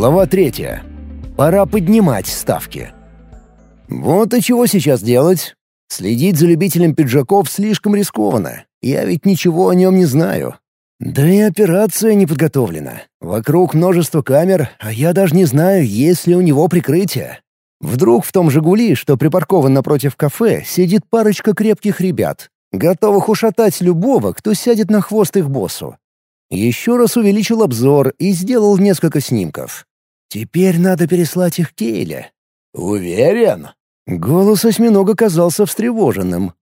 Глава третья. Пора поднимать ставки. Вот и чего сейчас делать? Следить за любителем пиджаков слишком рискованно. Я ведь ничего о нем не знаю. Да и операция не подготовлена. Вокруг множество камер, а я даже не знаю, есть ли у него прикрытие. Вдруг в том «Жигули», что припаркован напротив кафе, сидит парочка крепких ребят, готовых ушатать любого, кто сядет на хвост их боссу. Еще раз увеличил обзор и сделал несколько снимков. Теперь надо переслать их Кейле. «Уверен?» Голос осьминога казался встревоженным.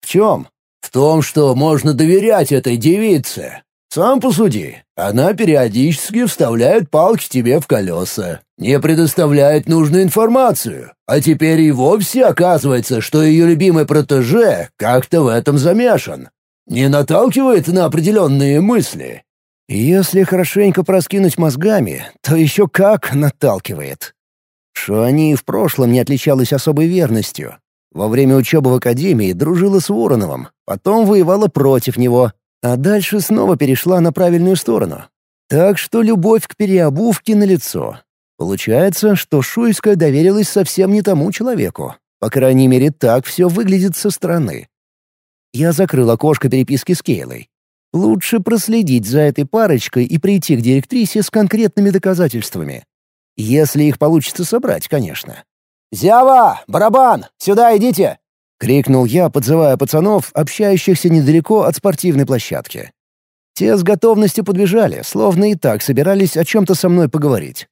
«В чем?» «В том, что можно доверять этой девице. Сам посуди. Она периодически вставляет палки тебе в колеса, не предоставляет нужную информацию, а теперь и вовсе оказывается, что ее любимый протеже как-то в этом замешан. Не наталкивает на определенные мысли. Если хорошенько проскинуть мозгами, то еще как наталкивает. Что они в прошлом не отличалась особой верностью. Во время учебы в академии дружила с Вороновым, потом воевала против него, а дальше снова перешла на правильную сторону. Так что любовь к переобувке налицо. Получается, что Шуйская доверилась совсем не тому человеку. По крайней мере, так все выглядит со стороны. Я закрыл окошко переписки с Кейлой. Лучше проследить за этой парочкой и прийти к директрисе с конкретными доказательствами. Если их получится собрать, конечно. «Зява! Барабан! Сюда идите!» — крикнул я, подзывая пацанов, общающихся недалеко от спортивной площадки. Те с готовностью подбежали, словно и так собирались о чем-то со мной поговорить.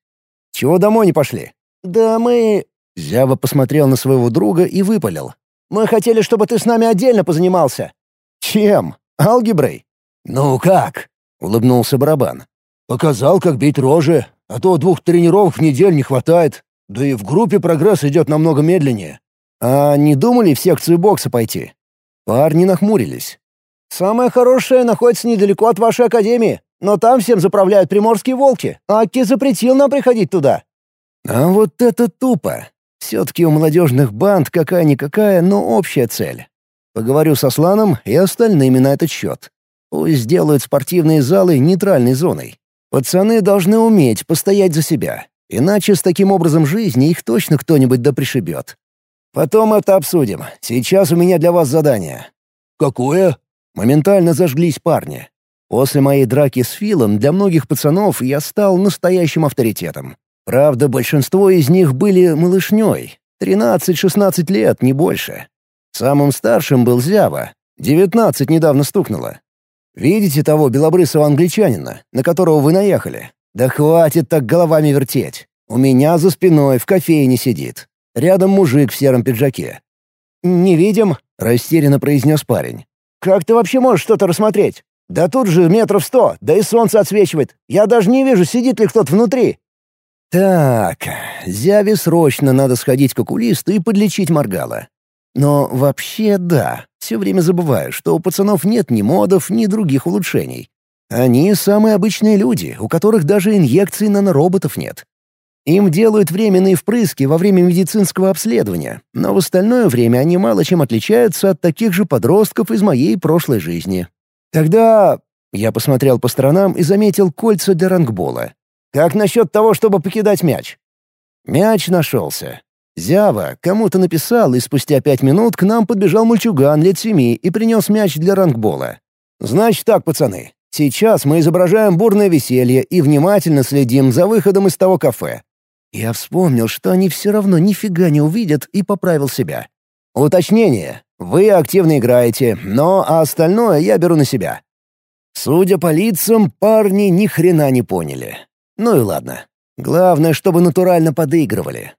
«Чего домой не пошли?» «Да мы...» Зява посмотрел на своего друга и выпалил. «Мы хотели, чтобы ты с нами отдельно позанимался». «Чем? Алгеброй?» «Ну как?» — улыбнулся барабан. «Показал, как бить рожи, а то двух тренировок в неделю не хватает. Да и в группе прогресс идет намного медленнее. А не думали в секцию бокса пойти? Парни нахмурились. «Самое хорошее находится недалеко от вашей академии, но там всем заправляют приморские волки. Аки запретил нам приходить туда». А вот это тупо. Все-таки у молодежных банд какая-никакая, но общая цель. Поговорю со Сланом и остальными на этот счет. Пусть сделают спортивные залы нейтральной зоной. Пацаны должны уметь постоять за себя, иначе с таким образом жизни их точно кто-нибудь да пришибет. Потом это обсудим. Сейчас у меня для вас задание». «Какое?» Моментально зажглись парни. После моей драки с Филом для многих пацанов я стал настоящим авторитетом. Правда, большинство из них были малышней. 13-16 лет, не больше. Самым старшим был Зява. 19 недавно стукнуло. Видите того белобрысого англичанина, на которого вы наехали? Да хватит так головами вертеть. У меня за спиной в кофейне сидит. Рядом мужик в сером пиджаке. «Не видим», — растерянно произнес парень. «Как ты вообще можешь что-то рассмотреть? Да тут же метров сто, да и солнце отсвечивает. Я даже не вижу, сидит ли кто-то внутри». «Так, Зяве срочно надо сходить к окулисту и подлечить моргала. Но вообще да, все время забываю, что у пацанов нет ни модов, ни других улучшений. Они самые обычные люди, у которых даже инъекций нанороботов нет. Им делают временные впрыски во время медицинского обследования, но в остальное время они мало чем отличаются от таких же подростков из моей прошлой жизни. Тогда я посмотрел по сторонам и заметил кольца для рангбола. Как насчет того, чтобы покидать мяч? Мяч нашелся. Зява кому-то написал, и спустя пять минут к нам подбежал мальчуган лет семи и принес мяч для рангбола. «Значит так, пацаны, сейчас мы изображаем бурное веселье и внимательно следим за выходом из того кафе. Я вспомнил, что они все равно нифига не увидят, и поправил себя. Уточнение. Вы активно играете, но а остальное я беру на себя. Судя по лицам, парни ни хрена не поняли. Ну и ладно. Главное, чтобы натурально подыгрывали.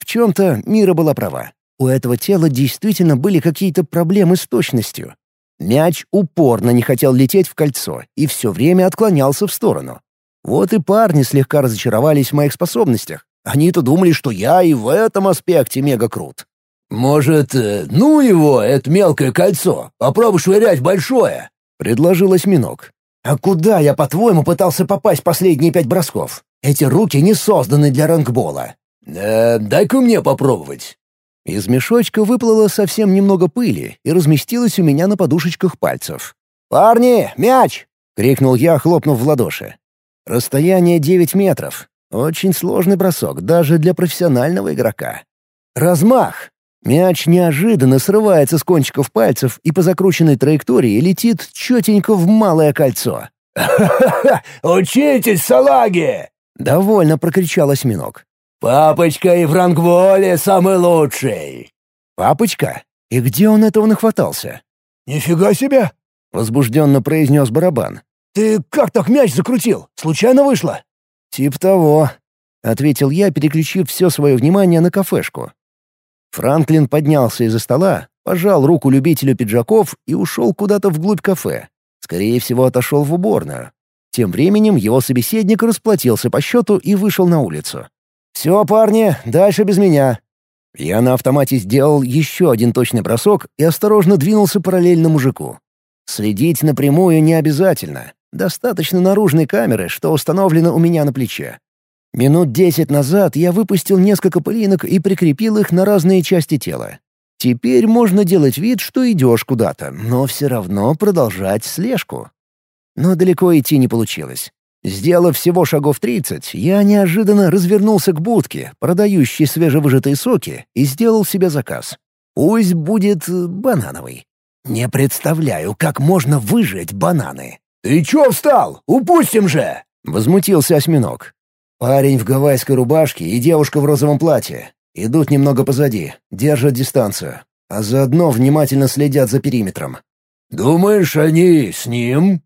В чем-то Мира была права. У этого тела действительно были какие-то проблемы с точностью. Мяч упорно не хотел лететь в кольцо и все время отклонялся в сторону. Вот и парни слегка разочаровались в моих способностях. Они-то думали, что я и в этом аспекте мега крут. «Может, э, ну его, это мелкое кольцо, попробуй швырять большое», — предложил осьминог. «А куда я, по-твоему, пытался попасть последние пять бросков? Эти руки не созданы для рангбола». «Э, дай-ка мне попробовать». Из мешочка выплыло совсем немного пыли и разместилось у меня на подушечках пальцев. «Парни, мяч!» — крикнул я, хлопнув в ладоши. Расстояние 9 метров. Очень сложный бросок даже для профессионального игрока. Размах! Мяч неожиданно срывается с кончиков пальцев и по закрученной траектории летит четенько в малое кольцо. «Ха-ха-ха! Учитесь, салаги!» — довольно прокричал осьминог. «Папочка и Франкволе самый лучший!» «Папочка? И где он этого нахватался?» «Нифига себе!» — возбужденно произнес барабан. «Ты как так мяч закрутил? Случайно вышло?» «Тип того», — ответил я, переключив все свое внимание на кафешку. Франклин поднялся из-за стола, пожал руку любителю пиджаков и ушел куда-то вглубь кафе. Скорее всего, отошел в уборную. Тем временем его собеседник расплатился по счету и вышел на улицу. «Все, парни, дальше без меня». Я на автомате сделал еще один точный бросок и осторожно двинулся параллельно мужику. Следить напрямую не обязательно. Достаточно наружной камеры, что установлена у меня на плече. Минут десять назад я выпустил несколько пылинок и прикрепил их на разные части тела. Теперь можно делать вид, что идешь куда-то, но все равно продолжать слежку. Но далеко идти не получилось. Сделав всего шагов тридцать, я неожиданно развернулся к будке, продающей свежевыжатые соки, и сделал себе заказ. Пусть будет э, банановый. Не представляю, как можно выжать бананы. «Ты чё встал? Упустим же!» — возмутился осьминог. Парень в гавайской рубашке и девушка в розовом платье. Идут немного позади, держат дистанцию, а заодно внимательно следят за периметром. «Думаешь, они с ним?»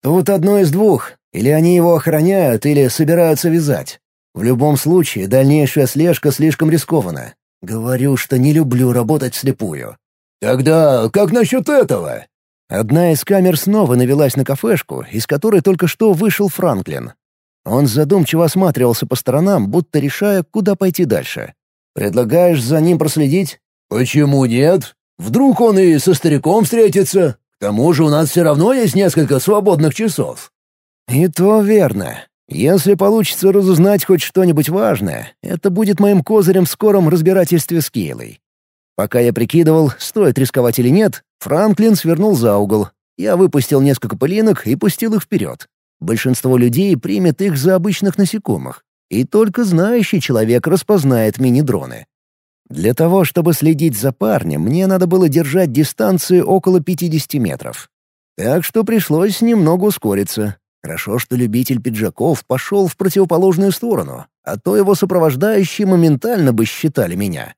«Тут одно из двух. Или они его охраняют, или собираются вязать. В любом случае, дальнейшая слежка слишком рискована. Говорю, что не люблю работать вслепую». «Тогда как насчет этого?» Одна из камер снова навелась на кафешку, из которой только что вышел Франклин. Он задумчиво осматривался по сторонам, будто решая, куда пойти дальше. «Предлагаешь за ним проследить?» «Почему нет? Вдруг он и со стариком встретится? К тому же у нас все равно есть несколько свободных часов». «И то верно. Если получится разузнать хоть что-нибудь важное, это будет моим козырем в скором разбирательстве с Кейлой. Пока я прикидывал, стоит рисковать или нет, Франклин свернул за угол. Я выпустил несколько пылинок и пустил их вперед. Большинство людей примет их за обычных насекомых, и только знающий человек распознает мини-дроны. Для того, чтобы следить за парнем, мне надо было держать дистанцию около 50 метров. Так что пришлось немного ускориться. Хорошо, что любитель пиджаков пошел в противоположную сторону, а то его сопровождающие моментально бы считали меня.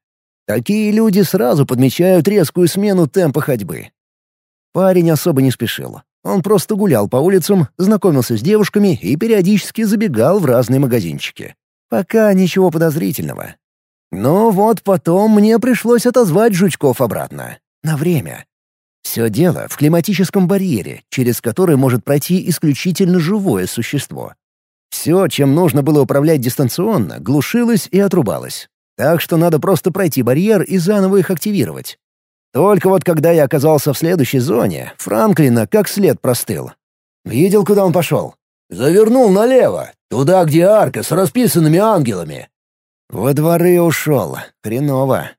Такие люди сразу подмечают резкую смену темпа ходьбы. Парень особо не спешил. Он просто гулял по улицам, знакомился с девушками и периодически забегал в разные магазинчики. Пока ничего подозрительного. Но вот потом мне пришлось отозвать жучков обратно. На время. Все дело в климатическом барьере, через который может пройти исключительно живое существо. Все, чем нужно было управлять дистанционно, глушилось и отрубалось. Так что надо просто пройти барьер и заново их активировать. Только вот когда я оказался в следующей зоне, Франклина как след простыл. Видел, куда он пошел? Завернул налево, туда, где арка с расписанными ангелами. Во дворы ушел. Хреново.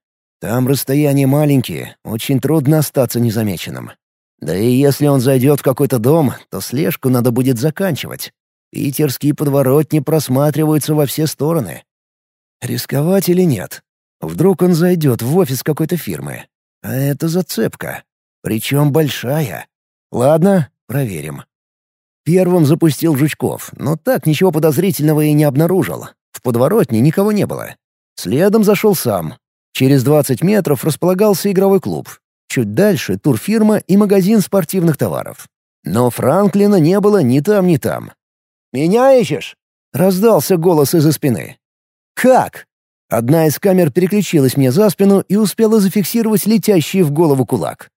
Там расстояния маленькие, очень трудно остаться незамеченным. Да и если он зайдет в какой-то дом, то слежку надо будет заканчивать. Питерские подворотни просматриваются во все стороны. Рисковать или нет? Вдруг он зайдет в офис какой-то фирмы, а это зацепка. Причем большая. Ладно, проверим. Первым запустил Жучков, но так ничего подозрительного и не обнаружил. В подворотне никого не было. Следом зашел сам. Через 20 метров располагался игровой клуб. Чуть дальше — турфирма и магазин спортивных товаров. Но Франклина не было ни там, ни там. «Меня ищешь?» — раздался голос из-за спины. «Как?» Одна из камер переключилась мне за спину и успела зафиксировать летящий в голову кулак.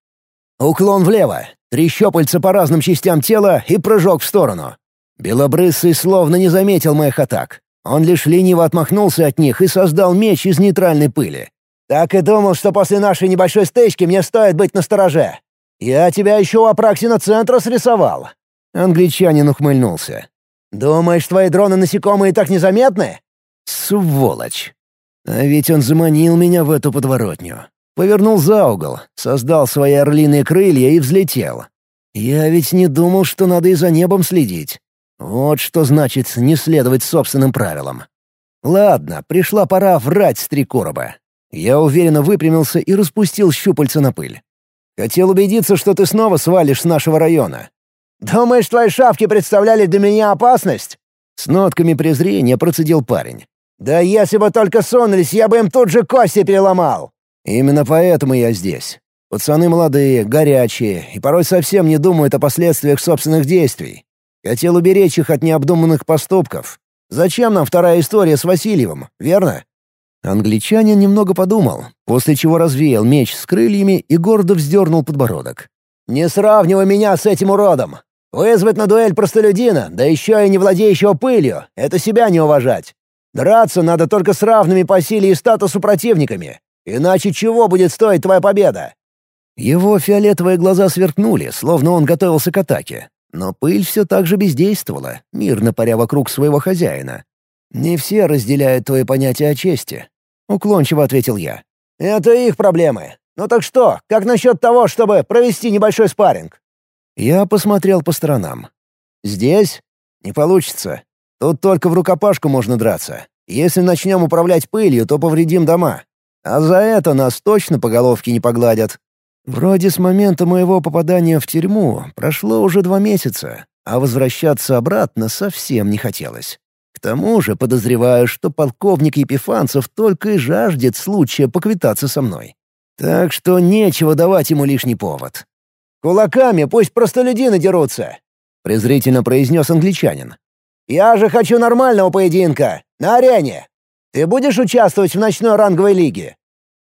Уклон влево, три щупальца по разным частям тела и прыжок в сторону. Белобрысый словно не заметил моих атак. Он лишь лениво отмахнулся от них и создал меч из нейтральной пыли. «Так и думал, что после нашей небольшой стычки мне стоит быть настороже. Я тебя еще у Апраксина центра срисовал». Англичанин ухмыльнулся. «Думаешь, твои дроны-насекомые так незаметны?» «Сволочь!» А ведь он заманил меня в эту подворотню. Повернул за угол, создал свои орлиные крылья и взлетел. Я ведь не думал, что надо и за небом следить. Вот что значит не следовать собственным правилам. Ладно, пришла пора врать с три короба. Я уверенно выпрямился и распустил щупальца на пыль. Хотел убедиться, что ты снова свалишь с нашего района. «Думаешь, твои шапки представляли для меня опасность?» С нотками презрения процедил парень. «Да если бы только сунулись, я бы им тут же кости переломал!» «Именно поэтому я здесь. Пацаны молодые, горячие и порой совсем не думают о последствиях собственных действий. Хотел уберечь их от необдуманных поступков. Зачем нам вторая история с Васильевым, верно?» Англичанин немного подумал, после чего развеял меч с крыльями и гордо вздернул подбородок. «Не сравнивай меня с этим уродом! Вызвать на дуэль простолюдина, да еще и не владеющего пылью — это себя не уважать. Драться надо только с равными по силе и статусу противниками. Иначе чего будет стоить твоя победа?» Его фиолетовые глаза сверкнули, словно он готовился к атаке. Но пыль все так же бездействовала, мирно паря вокруг своего хозяина. «Не все разделяют твои понятия о чести», — уклончиво ответил я. «Это их проблемы. Ну так что, как насчет того, чтобы провести небольшой спарринг?» Я посмотрел по сторонам. «Здесь? Не получится. Тут только в рукопашку можно драться. Если начнем управлять пылью, то повредим дома. А за это нас точно по головке не погладят. Вроде с момента моего попадания в тюрьму прошло уже два месяца, а возвращаться обратно совсем не хотелось. Тому же подозреваю, что полковник Епифанцев только и жаждет случая поквитаться со мной. Так что нечего давать ему лишний повод. «Кулаками пусть простолюдины дерутся», — презрительно произнес англичанин. «Я же хочу нормального поединка, на арене. Ты будешь участвовать в ночной ранговой лиге?»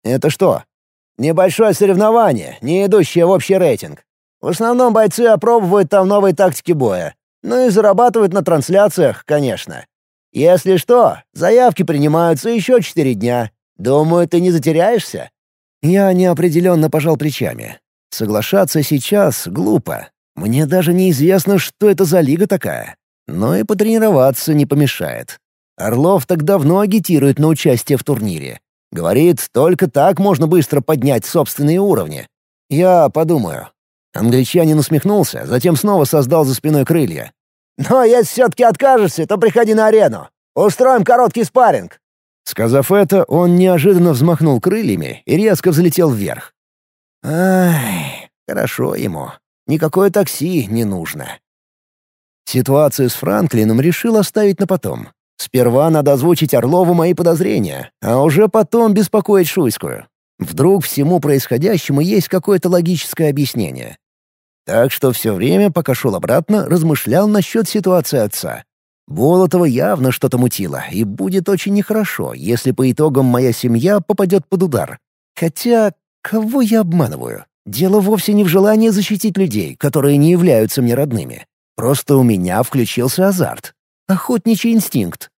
«Это что?» «Небольшое соревнование, не идущее в общий рейтинг. В основном бойцы опробуют там новые тактики боя. Ну и зарабатывают на трансляциях, конечно. Если что, заявки принимаются еще четыре дня. Думаю, ты не затеряешься?» Я неопределенно пожал плечами. Соглашаться сейчас глупо. Мне даже неизвестно, что это за лига такая. Но и потренироваться не помешает. Орлов так давно агитирует на участие в турнире. Говорит, только так можно быстро поднять собственные уровни. Я подумаю. Англичанин усмехнулся, затем снова создал за спиной крылья. «Но если все-таки откажешься, то приходи на арену. Устроим короткий спарринг». Сказав это, он неожиданно взмахнул крыльями и резко взлетел вверх. Ай, хорошо ему. Никакое такси не нужно. Ситуацию с Франклином решил оставить на потом. Сперва надо озвучить Орлову мои подозрения, а уже потом беспокоить Шуйскую. Вдруг всему происходящему есть какое-то логическое объяснение. Так что все время, пока шел обратно, размышлял насчет ситуации отца. Болотова явно что-то мутило, и будет очень нехорошо, если по итогам моя семья попадет под удар. Хотя, кого я обманываю? Дело вовсе не в желании защитить людей, которые не являются мне родными. Просто у меня включился азарт. Охотничий инстинкт.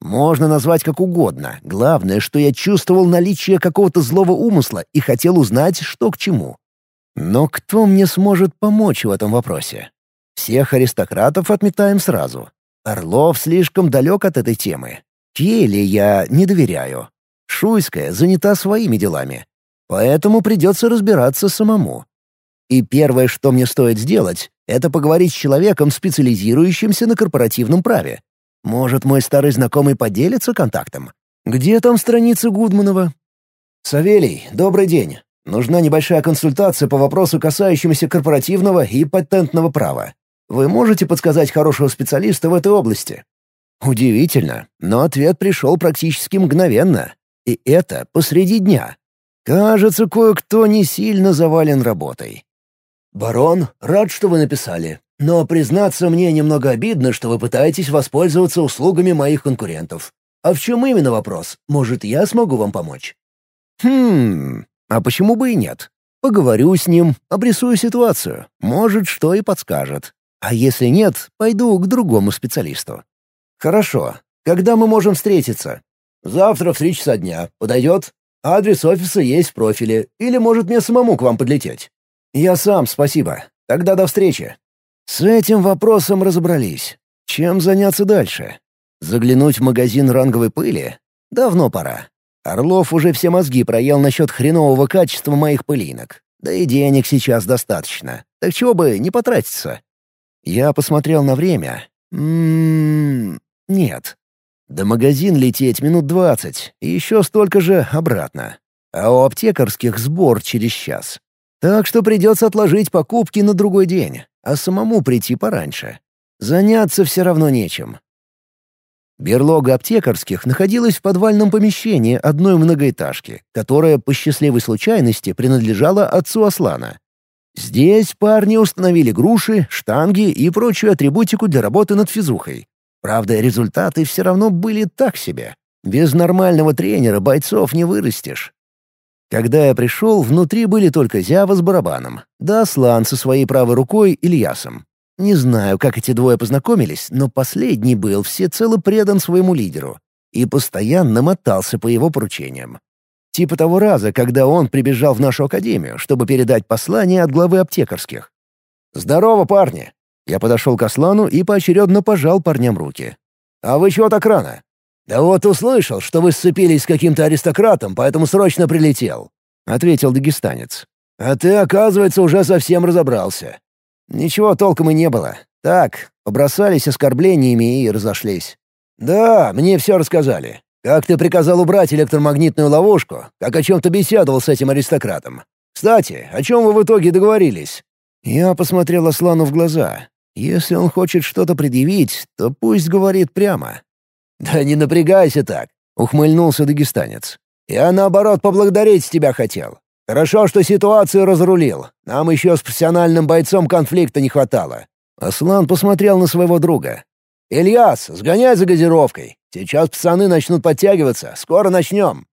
Можно назвать как угодно. Главное, что я чувствовал наличие какого-то злого умысла и хотел узнать, что к чему. Но кто мне сможет помочь в этом вопросе? Всех аристократов отметаем сразу. Орлов слишком далек от этой темы. Келе я не доверяю. Шуйская занята своими делами. Поэтому придется разбираться самому. И первое, что мне стоит сделать, это поговорить с человеком, специализирующимся на корпоративном праве. Может, мой старый знакомый поделится контактом? Где там страница Гудманова? «Савелий, добрый день. Нужна небольшая консультация по вопросу, касающемуся корпоративного и патентного права. Вы можете подсказать хорошего специалиста в этой области?» Удивительно, но ответ пришел практически мгновенно. И это посреди дня. Кажется, кое-кто не сильно завален работой. «Барон, рад, что вы написали. Но, признаться, мне немного обидно, что вы пытаетесь воспользоваться услугами моих конкурентов. А в чем именно вопрос? Может, я смогу вам помочь?» «Хм... А почему бы и нет? Поговорю с ним, обрисую ситуацию. Может, что и подскажет. А если нет, пойду к другому специалисту». «Хорошо. Когда мы можем встретиться?» «Завтра в три часа дня. Подойдет? Адрес офиса есть в профиле. Или, может, мне самому к вам подлететь?» «Я сам, спасибо. Тогда до встречи». С этим вопросом разобрались. Чем заняться дальше? Заглянуть в магазин ранговой пыли? Давно пора. Орлов уже все мозги проел насчет хренового качества моих пылинок. Да и денег сейчас достаточно. Так чего бы не потратиться? Я посмотрел на время. Ммм... Нет. До магазин лететь минут двадцать, и еще столько же обратно. А у аптекарских сбор через час. Так что придется отложить покупки на другой день, а самому прийти пораньше. Заняться все равно нечем. Берлога аптекарских находилась в подвальном помещении одной многоэтажки, которая по счастливой случайности принадлежала отцу Аслана. Здесь парни установили груши, штанги и прочую атрибутику для работы над физухой. Правда, результаты все равно были так себе. Без нормального тренера бойцов не вырастешь. Когда я пришел, внутри были только Зява с барабаном, да Аслан со своей правой рукой Ильясом. Не знаю, как эти двое познакомились, но последний был всецело предан своему лидеру и постоянно мотался по его поручениям. Типа того раза, когда он прибежал в нашу академию, чтобы передать послание от главы аптекарских. «Здорово, парни!» Я подошел к Аслану и поочередно пожал парням руки. «А вы чего так рано?» «Да вот услышал, что вы сцепились с каким-то аристократом, поэтому срочно прилетел», — ответил дагестанец. «А ты, оказывается, уже совсем разобрался. Ничего толком и не было. Так, побросались оскорблениями и разошлись. Да, мне все рассказали. Как ты приказал убрать электромагнитную ловушку, как о чем-то беседовал с этим аристократом. Кстати, о чем вы в итоге договорились?» Я посмотрел Аслану в глаза. Если он хочет что-то предъявить, то пусть говорит прямо. «Да не напрягайся так», — ухмыльнулся дагестанец. «Я, наоборот, поблагодарить тебя хотел. Хорошо, что ситуацию разрулил. Нам еще с профессиональным бойцом конфликта не хватало». Аслан посмотрел на своего друга. «Ильяс, сгоняй за газировкой. Сейчас пацаны начнут подтягиваться. Скоро начнем».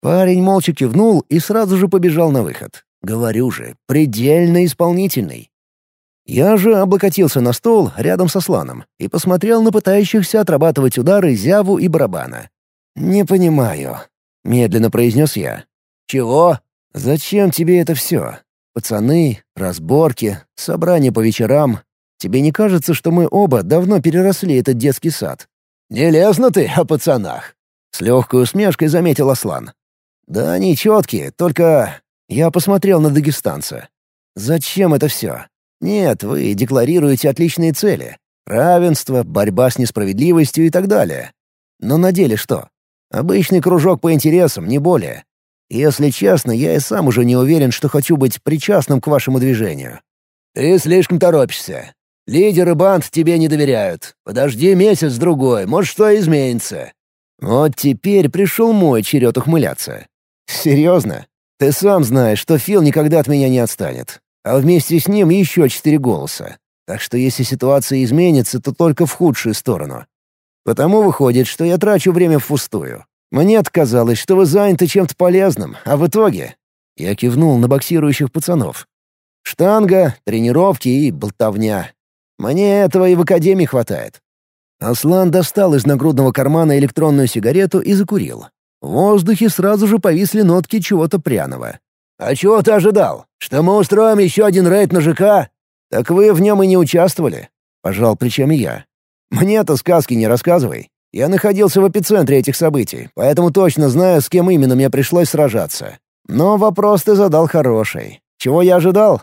Парень молча кивнул и сразу же побежал на выход. Говорю же, предельно исполнительный. Я же облокотился на стол рядом со Сланом и посмотрел на пытающихся отрабатывать удары Зяву и Барабана. «Не понимаю», — медленно произнес я. «Чего?» «Зачем тебе это все? Пацаны, разборки, собрания по вечерам. Тебе не кажется, что мы оба давно переросли этот детский сад?» «Не лезно ты о пацанах!» — с легкой усмешкой заметил Аслан. «Да они четкие, только...» Я посмотрел на дагестанца. «Зачем это все? Нет, вы декларируете отличные цели. Равенство, борьба с несправедливостью и так далее. Но на деле что? Обычный кружок по интересам, не более. Если честно, я и сам уже не уверен, что хочу быть причастным к вашему движению. Ты слишком торопишься. Лидеры банд тебе не доверяют. Подожди месяц-другой, может, что изменится. Вот теперь пришел мой черед ухмыляться. Серьезно? Ты сам знаешь, что Фил никогда от меня не отстанет. А вместе с ним еще четыре голоса. Так что если ситуация изменится, то только в худшую сторону. Потому выходит, что я трачу время впустую. Мне казалось, что вы заняты чем-то полезным, а в итоге...» Я кивнул на боксирующих пацанов. «Штанга, тренировки и болтовня. Мне этого и в академии хватает». Аслан достал из нагрудного кармана электронную сигарету и закурил. В воздухе сразу же повисли нотки чего-то пряного. «А чего ты ожидал? Что мы устроим еще один рейд на ЖК?» «Так вы в нем и не участвовали», — пожал плечами я. «Мне-то сказки не рассказывай. Я находился в эпицентре этих событий, поэтому точно знаю, с кем именно мне пришлось сражаться. Но вопрос ты задал хороший. Чего я ожидал?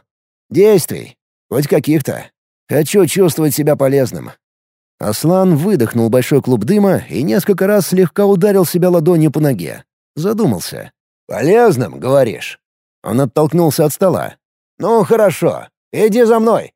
Действий. Хоть каких-то. Хочу чувствовать себя полезным. Аслан выдохнул большой клуб дыма и несколько раз слегка ударил себя ладонью по ноге. Задумался. «Полезным, говоришь?» Он оттолкнулся от стола. «Ну, хорошо. Иди за мной.